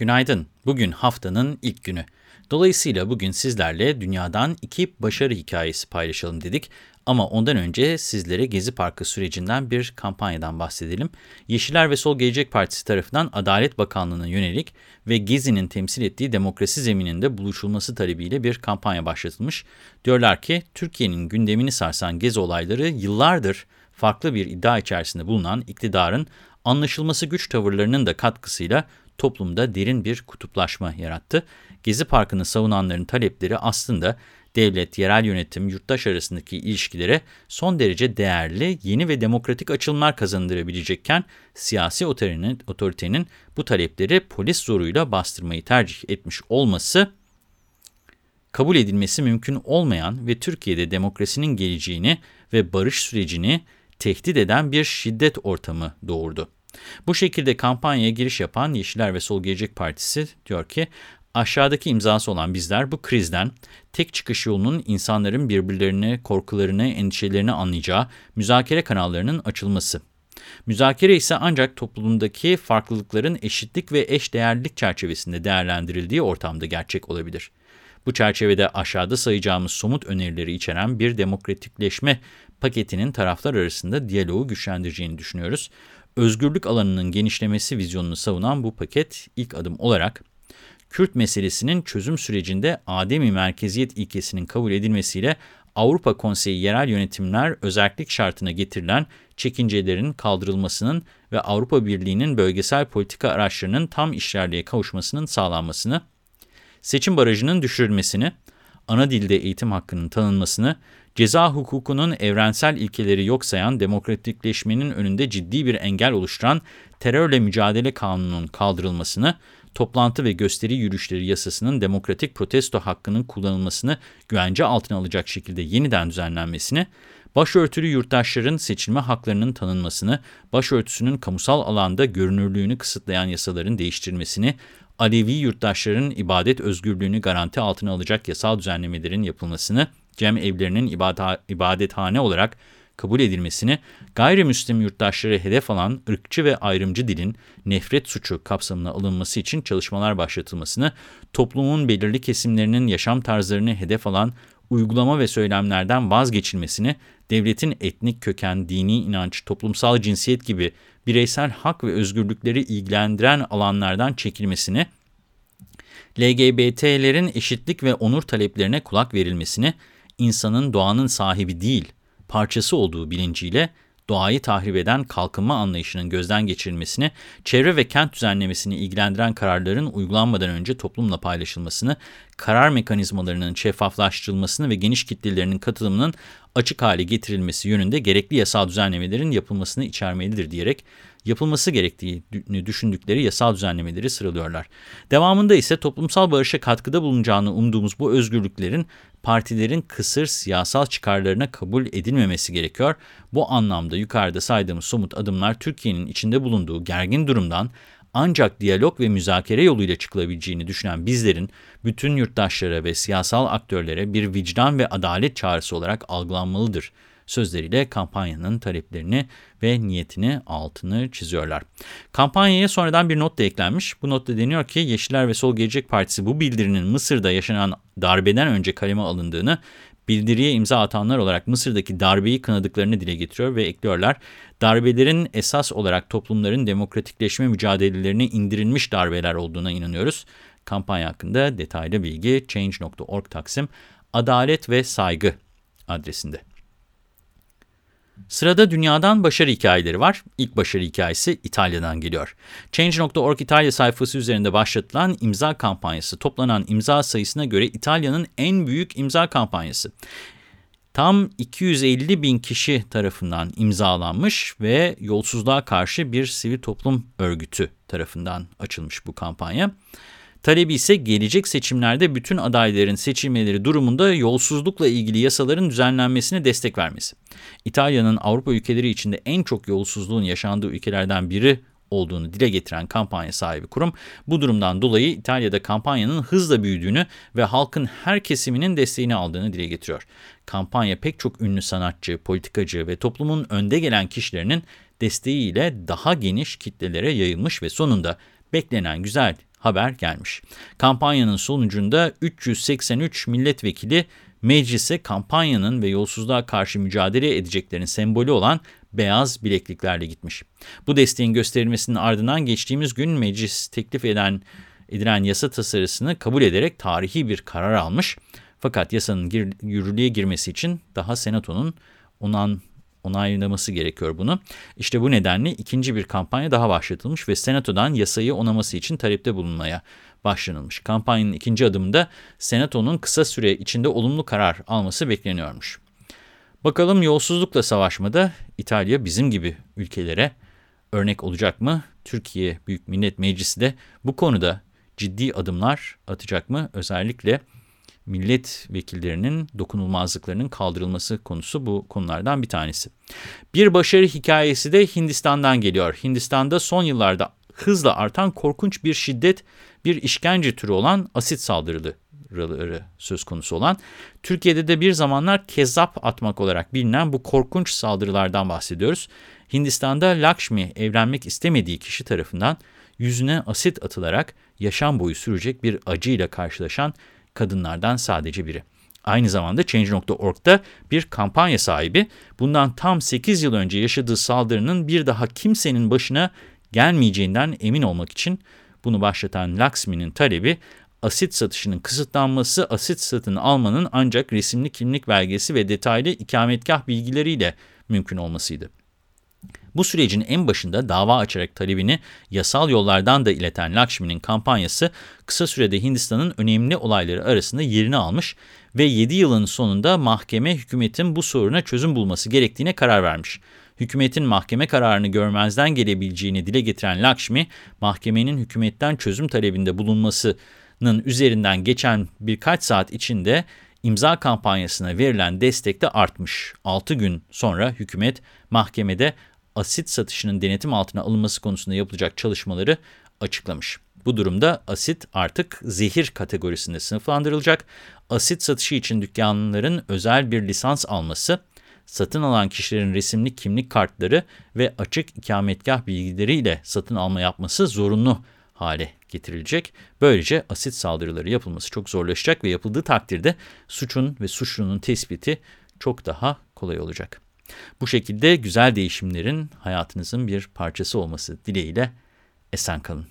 Günaydın. Bugün haftanın ilk günü. Dolayısıyla bugün sizlerle dünyadan iki başarı hikayesi paylaşalım dedik. Ama ondan önce sizlere Gezi Parkı sürecinden bir kampanyadan bahsedelim. Yeşiller ve Sol Gelecek Partisi tarafından Adalet Bakanlığı'na yönelik ve Gezi'nin temsil ettiği demokrasi zemininde buluşulması talebiyle bir kampanya başlatılmış. Diyorlar ki Türkiye'nin gündemini sarsan Gezi olayları yıllardır farklı bir iddia içerisinde bulunan iktidarın anlaşılması güç tavırlarının da katkısıyla toplumda derin bir kutuplaşma yarattı. Gezi Parkı'nı savunanların talepleri aslında devlet, yerel yönetim, yurttaş arasındaki ilişkilere son derece değerli, yeni ve demokratik açılımlar kazandırabilecekken siyasi otoritenin, otoritenin bu talepleri polis zoruyla bastırmayı tercih etmiş olması kabul edilmesi mümkün olmayan ve Türkiye'de demokrasinin geleceğini ve barış sürecini tehdit eden bir şiddet ortamı doğurdu. Bu şekilde kampanyaya giriş yapan Yeşiller ve Sol Gelecek Partisi diyor ki, aşağıdaki imzası olan bizler bu krizden tek çıkış yolunun insanların birbirlerini, korkularını, endişelerini anlayacağı müzakere kanallarının açılması. Müzakere ise ancak toplumdaki farklılıkların eşitlik ve eşdeğerlilik çerçevesinde değerlendirildiği ortamda gerçek olabilir. Bu çerçevede aşağıda sayacağımız somut önerileri içeren bir demokratikleşme paketinin taraflar arasında diyaloğu güçlendireceğini düşünüyoruz. Özgürlük alanının genişlemesi vizyonunu savunan bu paket ilk adım olarak Kürt meselesinin çözüm sürecinde ademi merkeziyet ilkesinin kabul edilmesiyle Avrupa Konseyi yerel yönetimler özellik şartına getirilen çekincelerin kaldırılmasının ve Avrupa Birliği'nin bölgesel politika araçlarının tam işlerliğe kavuşmasının sağlanmasını, seçim barajının düşürülmesini, ana dilde eğitim hakkının tanınmasını, ceza hukukunun evrensel ilkeleri yok sayan demokratikleşmenin önünde ciddi bir engel oluşturan terörle mücadele kanununun kaldırılmasını, toplantı ve gösteri yürüyüşleri yasasının demokratik protesto hakkının kullanılmasını güvence altına alacak şekilde yeniden düzenlenmesini, başörtülü yurttaşların seçilme haklarının tanınmasını, başörtüsünün kamusal alanda görünürlüğünü kısıtlayan yasaların değiştirilmesini, Alevi yurttaşların ibadet özgürlüğünü garanti altına alacak yasal düzenlemelerin yapılmasını, cem evlerinin ibadethane olarak kabul edilmesini, gayrimüslim yurttaşları hedef alan ırkçı ve ayrımcı dilin nefret suçu kapsamına alınması için çalışmalar başlatılmasını, toplumun belirli kesimlerinin yaşam tarzlarını hedef alan uygulama ve söylemlerden vazgeçilmesini, devletin etnik köken, dini inanç, toplumsal cinsiyet gibi bireysel hak ve özgürlükleri ilgilendiren alanlardan çekilmesini, LGBT'lerin eşitlik ve onur taleplerine kulak verilmesini, insanın doğanın sahibi değil, parçası olduğu bilinciyle doğayı tahrip eden kalkınma anlayışının gözden geçirilmesini, çevre ve kent düzenlemesini ilgilendiren kararların uygulanmadan önce toplumla paylaşılmasını, karar mekanizmalarının şeffaflaştırılmasını ve geniş kitlelerinin katılımının açık hale getirilmesi yönünde gerekli yasal düzenlemelerin yapılmasını içermelidir diyerek yapılması gerektiğini düşündükleri yasal düzenlemeleri sıralıyorlar. Devamında ise toplumsal barışa katkıda bulunacağını umduğumuz bu özgürlüklerin partilerin kısır siyasal çıkarlarına kabul edilmemesi gerekiyor. Bu anlamda yukarıda saydığımız somut adımlar Türkiye'nin içinde bulunduğu gergin durumdan ancak diyalog ve müzakere yoluyla çıkılabileceğini düşünen bizlerin bütün yurttaşlara ve siyasal aktörlere bir vicdan ve adalet çağrısı olarak algılanmalıdır sözleriyle kampanyanın taleplerini ve niyetini altını çiziyorlar. Kampanyaya sonradan bir not da eklenmiş. Bu notta deniyor ki Yeşiller ve Sol Gelecek Partisi bu bildirinin Mısır'da yaşanan darbeden önce kaleme alındığını bildiriye imza atanlar olarak Mısır'daki darbeyi kınadıklarını dile getiriyor ve ekliyorlar. Darbelerin esas olarak toplumların demokratikleşme mücadelelerine indirilmiş darbeler olduğuna inanıyoruz. Kampanya hakkında detaylı bilgi change.org Taksim Adalet ve Saygı adresinde. Sırada dünyadan başarı hikayeleri var. İlk başarı hikayesi İtalya'dan geliyor. Change.org İtalya sayfası üzerinde başlatılan imza kampanyası toplanan imza sayısına göre İtalya'nın en büyük imza kampanyası. Tam 250 bin kişi tarafından imzalanmış ve yolsuzluğa karşı bir sivil toplum örgütü tarafından açılmış bu kampanya. Talebi ise gelecek seçimlerde bütün adayların seçilmeleri durumunda yolsuzlukla ilgili yasaların düzenlenmesine destek vermesi. İtalya'nın Avrupa ülkeleri içinde en çok yolsuzluğun yaşandığı ülkelerden biri olduğunu dile getiren kampanya sahibi kurum, bu durumdan dolayı İtalya'da kampanyanın hızla büyüdüğünü ve halkın her kesiminin desteğini aldığını dile getiriyor. Kampanya pek çok ünlü sanatçı, politikacı ve toplumun önde gelen kişilerinin desteğiyle daha geniş kitlelere yayılmış ve sonunda beklenen güzel haber gelmiş. Kampanyanın sonucunda 383 milletvekili meclise kampanyanın ve yolsuzluğa karşı mücadele edeceklerinin sembolü olan beyaz bilekliklerle gitmiş. Bu desteğin gösterilmesinin ardından geçtiğimiz gün meclis teklif eden edilen yasa tasarısını kabul ederek tarihi bir karar almış. Fakat yasanın gir, yürürlüğe girmesi için daha senatonun onan, onaylaması gerekiyor bunu. İşte bu nedenle ikinci bir kampanya daha başlatılmış ve senatodan yasayı onaması için talepte bulunmaya başlanılmış. Kampanyanın ikinci adımında senatonun kısa süre içinde olumlu karar alması bekleniyormuş. Bakalım yolsuzlukla savaşmada İtalya bizim gibi ülkelere örnek olacak mı? Türkiye Büyük Millet Meclisi de bu konuda ciddi adımlar atacak mı? Özellikle milletvekillerinin dokunulmazlıklarının kaldırılması konusu bu konulardan bir tanesi. Bir başarı hikayesi de Hindistan'dan geliyor. Hindistan'da son yıllarda hızla artan korkunç bir şiddet, bir işkence türü olan asit saldırıları söz konusu olan, Türkiye'de de bir zamanlar kezzap atmak olarak bilinen bu korkunç saldırılardan bahsediyoruz. Hindistan'da Lakshmi evlenmek istemediği kişi tarafından yüzüne asit atılarak yaşam boyu sürecek bir acıyla karşılaşan kadınlardan sadece biri. Aynı zamanda Change.org'da bir kampanya sahibi bundan tam 8 yıl önce yaşadığı saldırının bir daha kimsenin başına gelmeyeceğinden emin olmak için bunu başlatan Lakshmi'nin talebi asit satışının kısıtlanması, asit satın almanın ancak resimli kimlik belgesi ve detaylı ikametgah bilgileriyle mümkün olmasıydı. Bu sürecin en başında dava açarak talebini yasal yollardan da ileten Lakshmi'nin kampanyası kısa sürede Hindistan'ın önemli olayları arasında yerini almış ve 7 yılın sonunda mahkeme hükümetin bu soruna çözüm bulması gerektiğine karar vermiş. Hükümetin mahkeme kararını görmezden gelebileceğini dile getiren Lakshmi, mahkemenin hükümetten çözüm talebinde bulunmasının üzerinden geçen birkaç saat içinde imza kampanyasına verilen destek de artmış. 6 gün sonra hükümet mahkemede asit satışının denetim altına alınması konusunda yapılacak çalışmaları açıklamış. Bu durumda asit artık zehir kategorisinde sınıflandırılacak. Asit satışı için dükkanların özel bir lisans alması, satın alan kişilerin resimli kimlik kartları ve açık ikametgah bilgileriyle satın alma yapması zorunlu hale getirilecek. Böylece asit saldırıları yapılması çok zorlaşacak ve yapıldığı takdirde suçun ve suçlunun tespiti çok daha kolay olacak. Bu şekilde güzel değişimlerin hayatınızın bir parçası olması dileğiyle esen kalın.